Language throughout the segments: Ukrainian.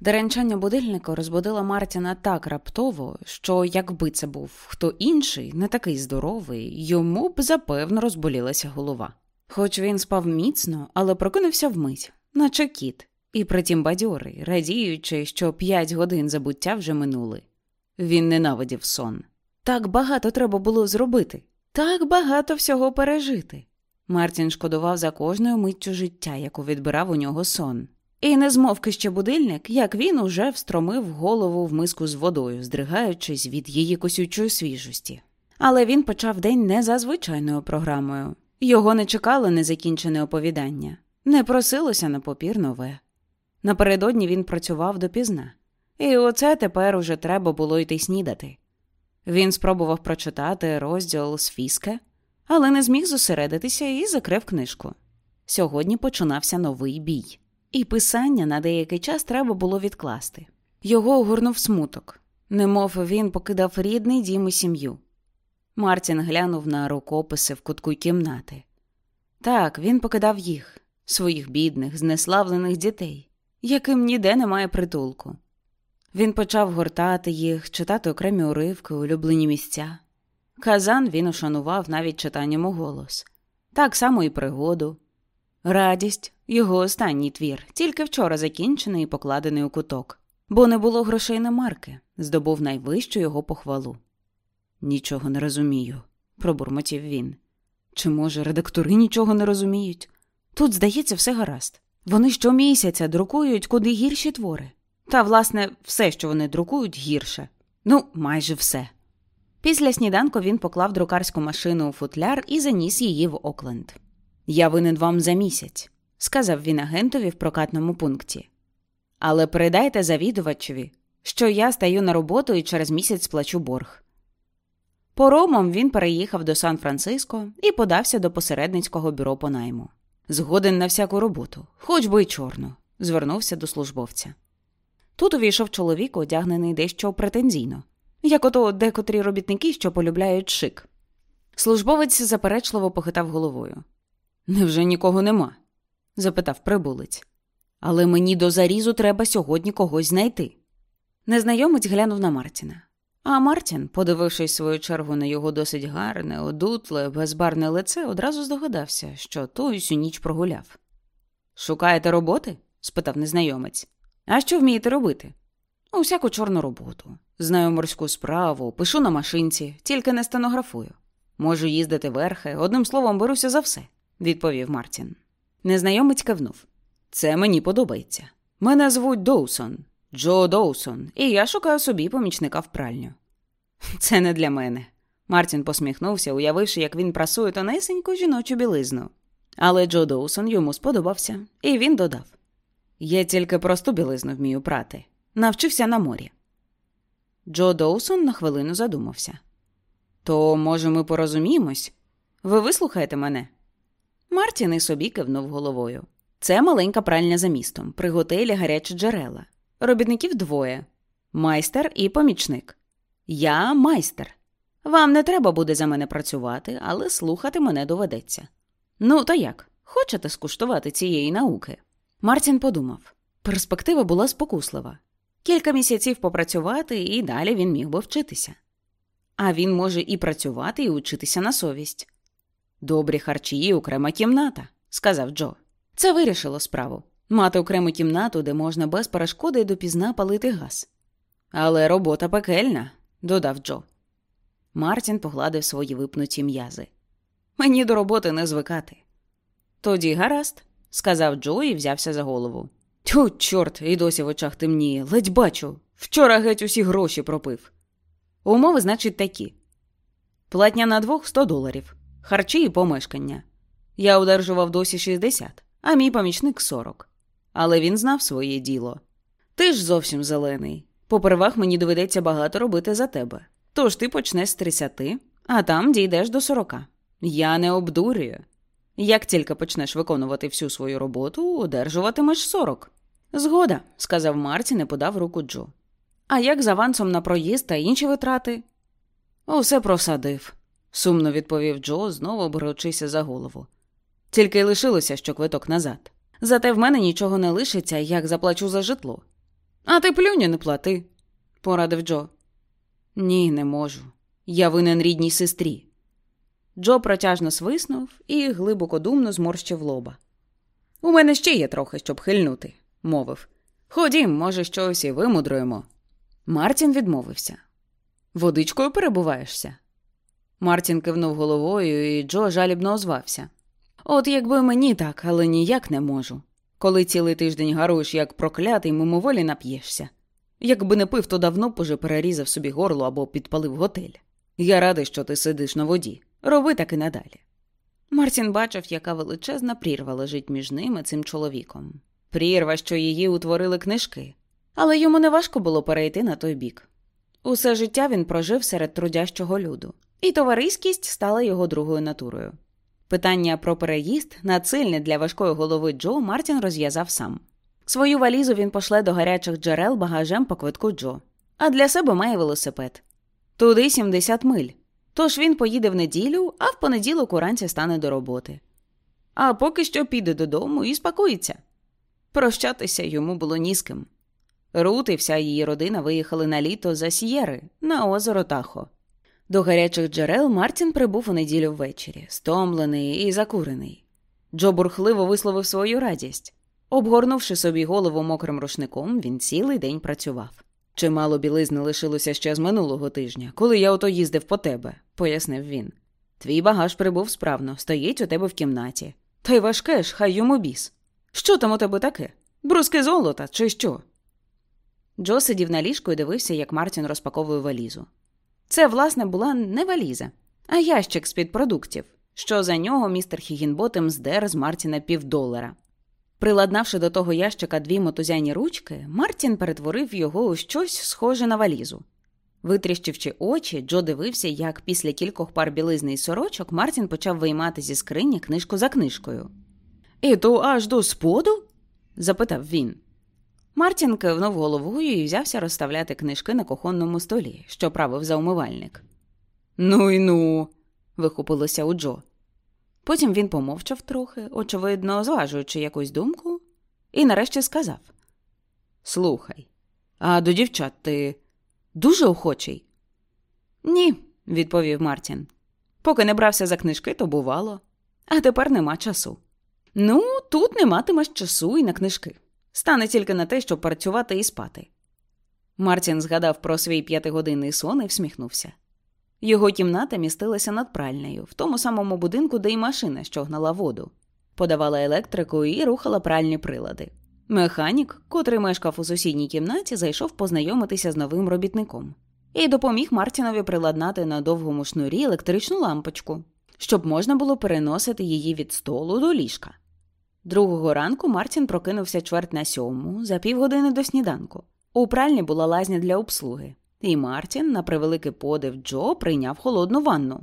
Деренчання будильника розбудила Мартіна так раптово, що, якби це був хто інший, не такий здоровий, йому б запевно розболілася голова. Хоч він спав міцно, але прокинувся вмить, наче кіт, і притім бадьорий, радіючи, що п'ять годин забуття вже минули. Він ненавидів сон. Так багато треба було зробити, так багато всього пережити. Мартін шкодував за кожною миттю життя, яку відбирав у нього сон. І не змовки ще будильник, як він уже встромив голову в миску з водою, здригаючись від її косючої свіжості. Але він почав день не за звичайною програмою. Його не чекало незакінчене оповідання, не просилося на попір нове. Напередодні він працював допізна, і оце тепер уже треба було йти снідати. Він спробував прочитати розділ з фіске, але не зміг зосередитися і закрив книжку. Сьогодні починався новий бій і писання на деякий час треба було відкласти. Його огорнув смуток, немов він покидав рідний дім і сім'ю. Мартін глянув на рукописи в кутку кімнати. Так, він покидав їх, своїх бідних, знеславлених дітей, яким ніде немає притулку. Він почав гортати їх, читати окремі уривки, улюблені місця. Казан він ушанував навіть читанням у голос, так само і пригоду, Радість його останній твір, тільки вчора закінчений і покладений у куток, бо не було грошей на марки, здобув найвищу його похвалу. Нічого не розумію, пробурмотів він. Чи, може, редактори нічого не розуміють? Тут, здається, все гаразд. Вони щомісяця друкують куди гірші твори. Та, власне, все, що вони друкують, гірше. Ну, майже все. Після сніданку він поклав друкарську машину у футляр і заніс її в Окленд. Я винен вам за місяць, сказав він агентові в прокатному пункті. Але передайте завідувачеві, що я стаю на роботу і через місяць сплачу борг. Поромом він переїхав до Сан-Франциско і подався до посередницького бюро по найму. Згоден на всяку роботу, хоч би й чорну, звернувся до службовця. Тут увійшов чоловік, одягнений дещо претензійно, як ото декотрі робітники, що полюбляють шик. Службовець заперечливо похитав головою. Невже нікого нема? Запитав прибулець. Але мені до зарізу треба сьогодні когось знайти. Незнайомець глянув на Мартіна. А Мартін, подивившись свою чергу на його досить гарне, одутле, безбарне лице, одразу здогадався, що той усю ніч прогуляв. Шукаєте роботи? спитав незнайомець. А що вмієте робити? Усяку чорну роботу. Знаю морську справу, пишу на машинці, тільки не стенографую. Можу їздити верхи, одним словом, беруся за все відповів Мартін. Незнайомець кивнув. Це мені подобається. Мене звуть Доусон, Джо Доусон, і я шукаю собі помічника в пральню. Це не для мене. Мартін посміхнувся, уявивши, як він прасує тонесеньку жіночу білизну. Але Джо Доусон йому сподобався, і він додав: Я тільки просту білизну вмію прати. Навчився на морі. Джо Доусон на хвилину задумався. То, може, ми порозуміємось? Ви вислухаєте мене? Мартін і собі кивнув головою. Це маленька пральня за містом, при готелі гарячі джерела. Робітників двоє майстер і помічник. Я майстер. Вам не треба буде за мене працювати, але слухати мене доведеться. Ну, то як? Хочете скуштувати цієї науки? Мартін подумав. Перспектива була спокуслива. Кілька місяців попрацювати, і далі він міг би вчитися. А він може і працювати, і учитися на совість. Добрі харчі окрема кімната, сказав Джо. Це вирішило справу мати окрему кімнату, де можна без перешкоди допізна палити газ. Але робота пекельна, додав Джо. Мартін погладив свої випнуті м'язи. Мені до роботи не звикати. Тоді гаразд, сказав Джо і взявся за голову. Тю, чорт, і досі в очах темніє, ледь бачу. Вчора геть усі гроші пропив. Умови, значить, такі платня на двох сто доларів харчі і помешкання. Я одержував досі 60, а мій помічник 40. Але він знав своє діло. Ти ж зовсім зелений. Попервах мені доведеться багато робити за тебе. Тож ти почнеш з 30, а там дійдеш до 40. Я не обдурюю. Як тільки почнеш виконувати всю свою роботу, одержуватимеш 40. Згода, сказав Мартін і подав руку Джо. А як з авансом на проїзд та інші витрати? Усе просадив, сумно відповів Джо, знову борючися за голову. Тільки й лишилося, що квиток назад. Зате в мене нічого не лишиться, як заплачу за житло. А ти плюнь не плати, порадив Джо. Ні, не можу. Я винен рідній сестрі. Джо протяжно свиснув і глибоко думно зморщив лоба. У мене ще є трохи, щоб хильнути, мовив. Ходім, може, щось і вимудруємо. Мартін відмовився. Водичкою перебуваєшся? Мартін кивнув головою, і Джо жалібно озвався. От якби мені так, але ніяк не можу. Коли цілий тиждень гаруєш, як проклятий, мимоволі нап'єшся. Якби не пив, то давно б уже перерізав собі горло або підпалив готель. Я радий, що ти сидиш на воді. Роби так і надалі. Мартін бачив, яка величезна прірва лежить між ними цим чоловіком. Прірва, що її утворили книжки, але йому не важко було перейти на той бік. Усе життя він прожив серед трудящого люду, і товариськість стала його другою натурою. Питання про переїзд, надсильне для важкої голови Джо, Мартін розв'язав сам. Свою валізу він пошле до гарячих джерел багажем по квитку Джо, а для себе має велосипед. Туди 70 миль. Тож він поїде в неділю, а в понеділок уранці стане до роботи. А поки що піде додому і спакується. Прощатися йому було ні з ким. Рут і вся її родина виїхали на літо за Сієри на озеро Тахо. До гарячих джерел Мартін прибув у неділю ввечері, стомлений і закурений. Джо бурхливо висловив свою радість. Обгорнувши собі голову мокрим рушником, він цілий день працював. Чимало білизни лишилося ще з минулого тижня, коли я ото їздив по тебе, пояснив він. Твій багаж прибув справно, стоїть у тебе в кімнаті. Та й важке ж, хай йому біс. Що там у тебе таке? Бруски золота, чи що? Джо сидів на ліжку і дивився, як Мартін розпаковує валізу. Це, власне, була не валіза, а ящик з під продуктів, що за нього містер Хігінботем здер з Мартіна півдолара. Приладнавши до того ящика дві мотузяні ручки, Мартін перетворив його у щось схоже на валізу. Витріщивши очі, Джо дивився, як після кількох пар білизни і сорочок Мартін почав виймати зі скрині книжку за книжкою. І то аж до споду? запитав він. Мартін кивнув головою і взявся розставляти книжки на кухонному столі, що правив за умивальник. Ну й ну, вихопилося у Джо. Потім він помовчав трохи, очевидно, зважуючи якусь думку, і нарешті сказав: Слухай, а до дівчат ти дуже охочий? Ні, відповів Мартін. Поки не брався за книжки, то бувало, а тепер нема часу. Ну, тут не матимеш часу і на книжки. Стане тільки на те, щоб працювати і спати. Мартін згадав про свій п'ятигодинний сон і всміхнувся. Його кімната містилася над пральнею, в тому самому будинку, де й машина, що гнала воду, подавала електрику і рухала пральні прилади. Механік, котрий мешкав у сусідній кімнаті, зайшов познайомитися з новим робітником і допоміг Мартінові приладнати на довгому шнурі електричну лампочку, щоб можна було переносити її від столу до ліжка. Другого ранку Мартін прокинувся чверть на сьому за півгодини до сніданку. У пральні була лазня для обслуги, і Мартін, на превеликий подив Джо, прийняв холодну ванну.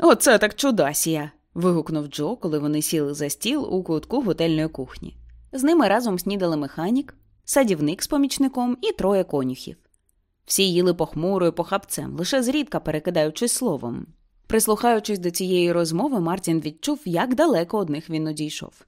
Оце так чудасія. вигукнув Джо, коли вони сіли за стіл у кутку готельної кухні. З ними разом снідали механік, садівник з помічником і троє конюхів. Всі їли похмуро і похапцем, лише зрідка перекидаючись словом. Прислухаючись до цієї розмови, Мартін відчув, як далеко одних він одійшов.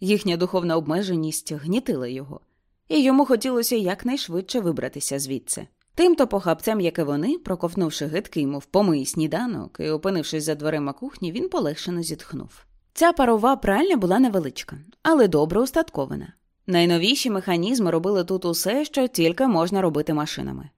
Їхня духовна обмеженість гнітила його, і йому хотілося якнайшвидше вибратися звідси. Тимто похапцям, як і вони, проковнувши гидкий, мов помий сніданок і опинившись за дверима кухні, він полегшено зітхнув. Ця парова пральня була невеличка, але добре устаткована. Найновіші механізми робили тут усе, що тільки можна робити машинами.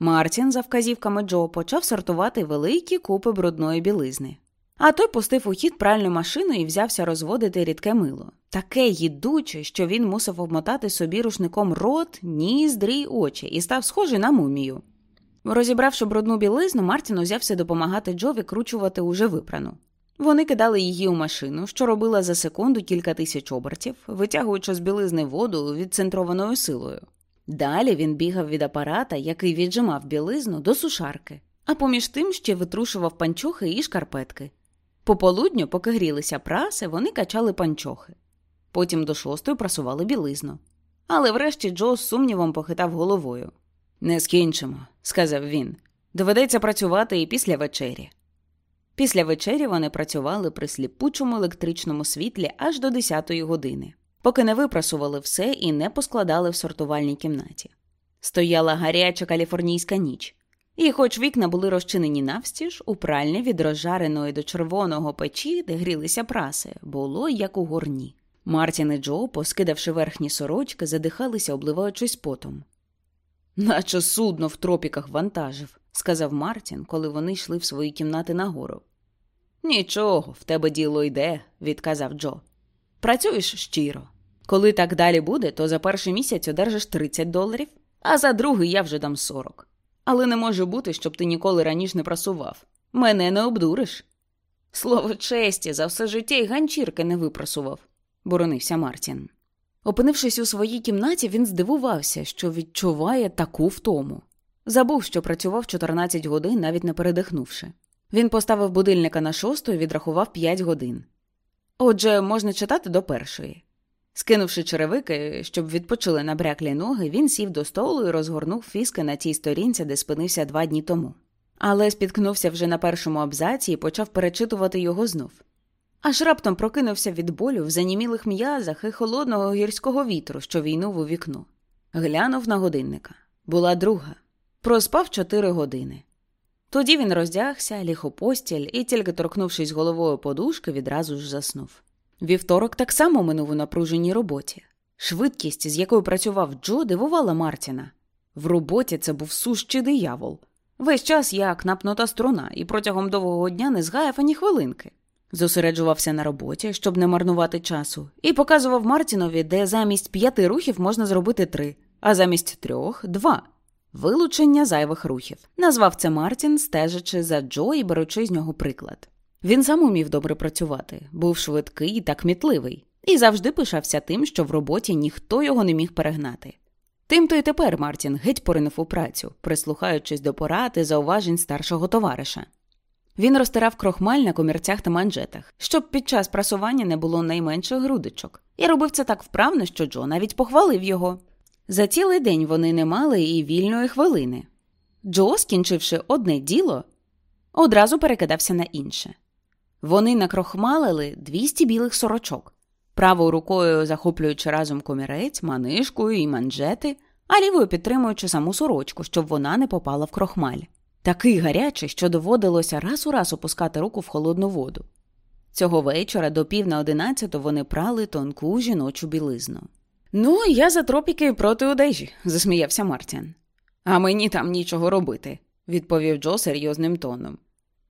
Мартін, за вказівками Джо, почав сортувати великі купи брудної білизни. А той пустив у хід пральну машину і взявся розводити рідке мило, таке їдуче, що він мусив обмотати собі рушником рот, ніздрі й очі і став схожий на мумію. Розібравши брудну білизну, Мартін узявся допомагати Джо викручувати уже випрану. Вони кидали її у машину, що робила за секунду кілька тисяч обертів, витягуючи з білизни воду відцентрованою силою. Далі він бігав від апарата, який віджимав білизну, до сушарки, а поміж тим ще витрушував панчохи і шкарпетки. Пополудню, поки грілися праси, вони качали панчохи. Потім до шостої прасували білизну. Але врешті Джо з сумнівом похитав головою. Не скінчимо, сказав він. Доведеться працювати і після вечері. Після вечері вони працювали при сліпучому електричному світлі аж до 10-ї години, поки не випрасували все і не поскладали в сортувальній кімнаті. Стояла гаряча каліфорнійська ніч, і, хоч вікна були розчинені навстіж, у пральні від розжареної до червоного печі, де грілися праси, було як у горні. Мартін і Джо, поскидавши верхні сорочки, задихалися, обливаючись потом. Наче судно в тропіках вантажив, сказав Мартін, коли вони йшли в свої кімнати нагору. Нічого, в тебе діло йде, відказав Джо. Працюєш щиро. Коли так далі буде, то за перший місяць одержиш 30 доларів, а за другий я вже дам 40. Але не може бути, щоб ти ніколи раніше не прасував. Мене не обдуриш. Слово честі, за все життя й ганчірки не випрасував, боронився Мартін. Опинившись у своїй кімнаті, він здивувався, що відчуває таку втому. Забув, що працював 14 годин, навіть не передихнувши. Він поставив будильника на шосту і відрахував 5 годин. Отже, можна читати до першої. Скинувши черевики, щоб відпочили набряклі ноги, він сів до столу і розгорнув фіски на тій сторінці, де спинився два дні тому. Але спіткнувся вже на першому абзаці і почав перечитувати його знов. Аж раптом прокинувся від болю в занімілих м'язах і холодного гірського вітру, що війнув у вікно. Глянув на годинника. Була друга. Проспав чотири години. Тоді він роздягся, ліг у постіль і, тільки торкнувшись головою подушки, відразу ж заснув. Вівторок так само минув у напруженій роботі. Швидкість, з якою працював Джо, дивувала Мартіна. В роботі це був сущий диявол. Весь час як напнута струна, і протягом довгого дня не згаяв ані хвилинки. Зосереджувався на роботі, щоб не марнувати часу, і показував Мартінові, де замість п'яти рухів можна зробити три, а замість трьох два. Вилучення зайвих рухів. Назвав це Мартін, стежачи за Джо і беручи з нього приклад. Він сам умів добре працювати, був швидкий та кмітливий, і завжди пишався тим, що в роботі ніхто його не міг перегнати. Тим то й тепер Мартін геть поринув у працю, прислухаючись до порад і зауважень старшого товариша. Він розтирав крохмаль на комірцях та манжетах, щоб під час прасування не було найменших грудочок, і робив це так вправно, що Джо навіть похвалив його. За цілий день вони не мали і вільної хвилини. Джо, скінчивши одне діло, одразу перекидався на інше. Вони накрохмалили 200 білих сорочок, правою рукою захоплюючи разом комірець, манишкою і манжети, а лівою підтримуючи саму сорочку, щоб вона не попала в крохмаль. Такий гарячий, що доводилося раз у раз опускати руку в холодну воду. Цього вечора до пів на одинадцяту вони прали тонку жіночу білизну. Ну, я за тропіки проти одежі, засміявся Мартін. А мені там нічого робити, відповів Джо серйозним тоном.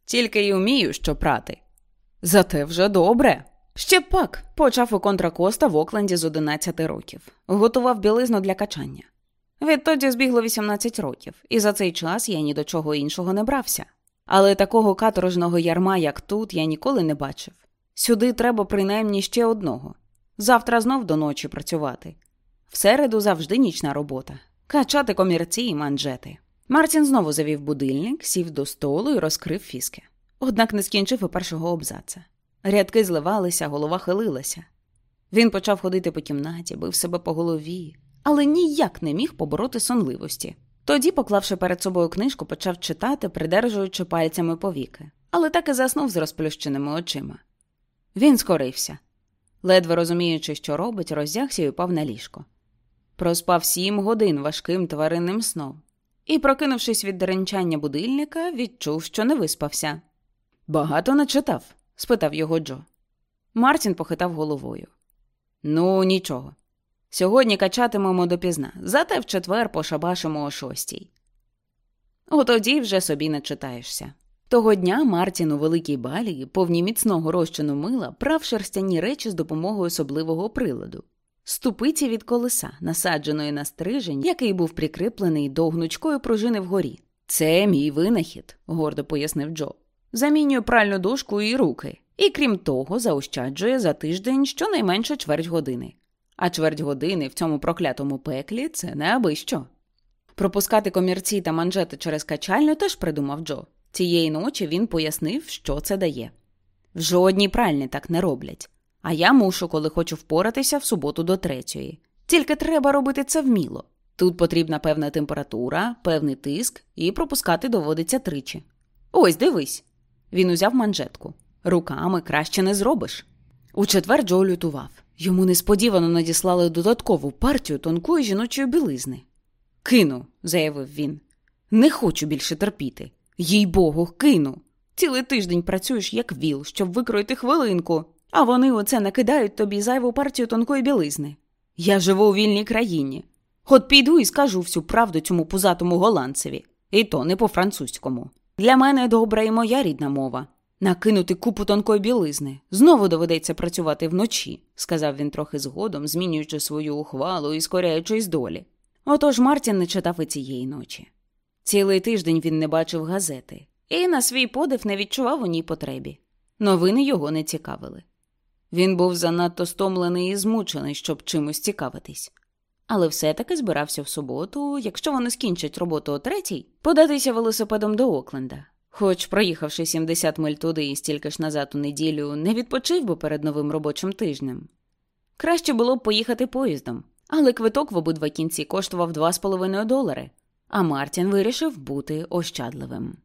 Тільки й умію, що прати. Зате вже добре. Ще пак почав у контракоста в Окленді з 11 років, готував білизну для качання. Відтоді збігло 18 років, і за цей час я ні до чого іншого не брався. Але такого каторжного ярма, як тут, я ніколи не бачив. Сюди треба принаймні ще одного. Завтра знов до ночі працювати. В середу завжди нічна робота, качати комірці і манжети. Мартін знову завів будильник, сів до столу і розкрив фіски. Однак не скінчив і першого обзаца. Рядки зливалися, голова хилилася. Він почав ходити по кімнаті, бив себе по голові, але ніяк не міг побороти сонливості. Тоді, поклавши перед собою книжку, почав читати, придержуючи пальцями повіки, але так і заснув з розплющеними очима. Він скорився. Ледве розуміючи, що робить, роздягся і упав на ліжко. Проспав сім годин важким тваринним сном і, прокинувшись від деренчання будильника, відчув, що не виспався. Багато начитав? спитав його Джо. Мартін похитав головою. Ну, нічого. Сьогодні качатимемо допізна, зате в четвер пошабашимо о шостій. Отоді вже собі не читаєшся. Того дня Мартін у великій балі, повні міцного розчину мила, прав шерстяні речі з допомогою особливого приладу. Ступиці від колеса, насадженої на стрижень, який був прикріплений до гнучкої пружини вгорі. Це мій винахід, гордо пояснив Джо. Замінює пральну дошку і руки, і крім того, заощаджує за тиждень щонайменше чверть години. а чверть години в цьому проклятому пеклі це не аби що. Пропускати комірці та манжети через качальню теж придумав Джо. Цієї ночі він пояснив, що це дає. В жодній пральні так не роблять. А я мушу, коли хочу впоратися в суботу до третьої. Тільки треба робити це вміло. Тут потрібна певна температура, певний тиск, і пропускати доводиться тричі. Ось дивись. Він узяв манжетку. Руками краще не зробиш. У четвер Джо лютував. Йому несподівано надіслали додаткову партію тонкої жіночої білизни. Кину, заявив він. Не хочу більше терпіти. Їй богу, кину. Цілий тиждень працюєш як віл, щоб викроїти хвилинку, а вони оце накидають тобі зайву партію тонкої білизни. Я живу у вільній країні. От піду і скажу всю правду цьому пузатому голландцеві, і то не по-французькому. Для мене добра і моя рідна мова. Накинути купу тонкої білизни. Знову доведеться працювати вночі, сказав він трохи згодом, змінюючи свою ухвалу і скоряючись долі. Отож Мартін не читав і цієї ночі. Цілий тиждень він не бачив газети і на свій подив не відчував у ній потребі. Новини його не цікавили. Він був занадто стомлений і змучений, щоб чимось цікавитись. Але все-таки збирався в суботу, якщо вони скінчать роботу о третій, податися велосипедом до Окленда. Хоч, проїхавши 70 миль туди і стільки ж назад у неділю, не відпочив би перед новим робочим тижнем. Краще було б поїхати поїздом, але квиток в обидва кінці коштував 2,5 долари, а Мартін вирішив бути ощадливим.